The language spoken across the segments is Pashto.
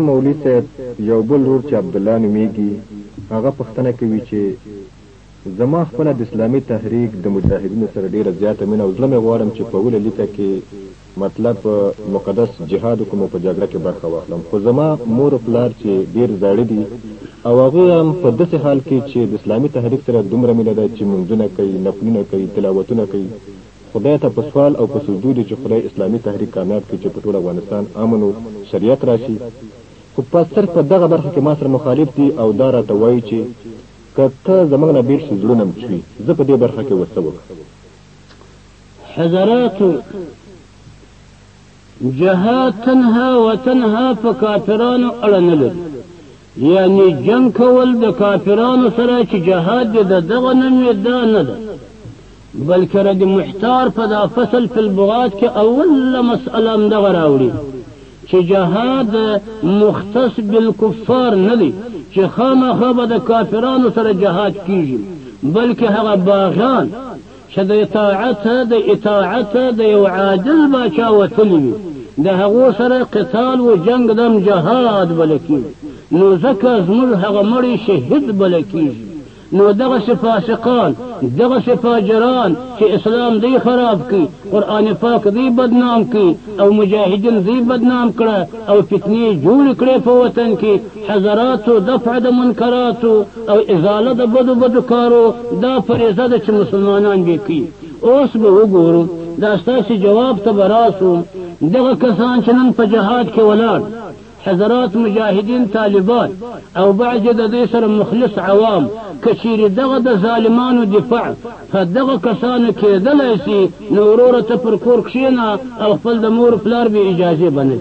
مولوي صاحب یو بل ورور چې عبدالله نومیږي هغه پوښتنه کوي چې زما خپله د اسلامي تحریک د مجاهدینو سره ډیره زیاته مینه او زړه مې غواړم چې په وله لیکه کې مطلب مقدس جهاد وکړم او په جګړه کې برخه واخلم خو زما مور او پلار چې ډیر زاړه دي او هغوی هم په داسې حال کې چې د اسلامي تحریک سره دومره مینه ده چې منځونه کوي نفلونه کوي تلاوتونه کوي خدای ته په سوال او په سجدو دي چې خدای اسلامي تحریک کامیاب کړي چې په ټول افغانستان امن او شریعت راشي خو په صرف په دغه برخه کې ما سره مخالف دي او دا راته وايي چې که ته زموږ نه بیل شي زړونه هم چوي زه په دې برخه کې وسه وکړم حضراتو جهاد تنها و تنها په کافرانو اړه نه لري یعنی جنګ کول د کافرانو سره چې جهاد دې د دغه نوم یې دا نه ده بلکې رد محتار په دا فصل په البغات کې اوله مسئله همدغه راوړي چې جهاد مختص بالکفار نه دی چې خامخا به د کافرانو سره جهاد کیږي بلکې هغه باغیان چه د اطاعت د اطاعت د یو عادل باچا وتلی وی د هغو سره قتال و جنګ دم جهاد بلکی نو زکه زموږ هغه مړی شهید بلکی نو دغه فاسقان دغه فاجران چې اسلام دی خراب کی قران پاک دی بدنام کی او مجاهدین دی بدنام کړه او فتنی جوړ کړي په وطن کې حضراتو دفع د منکراتو او ازاله د بدو بدو کارو دا فریضه ده چې مسلمانان به کوي اوس به وګورو دا ستاسو جواب ته به راسو دغه کسان چې نن په جهاد کې ولاړ حضرات مجاهدین طالبان او بعض د دې سره مخلص عوام کچیر دغه د ظالمانو دفاع په دغه کسانو کېدلای شي نو وروره ته پر کور کښېنه او خپل د مور پلار به اجازه بنه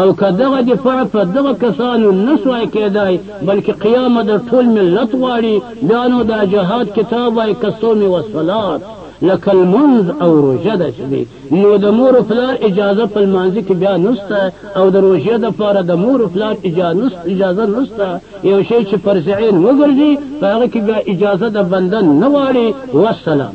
او که دغه دفاع په دغه کسانو نه سوای کېدای بلکې قیام د ټول ملت غواړي بیا نو دا جهاد کتاب وای که صوم وصلات لکه لمونځ او روژه ده چې دی نو د مور و پلار اجازه په لمانځه کې بیا نسته او د روژې دپاره د مور و پلار اجازه نسته یو شی چې فرض عین وګرځي په هغه کې بیا اجازه د بنده نه غواړي وسلام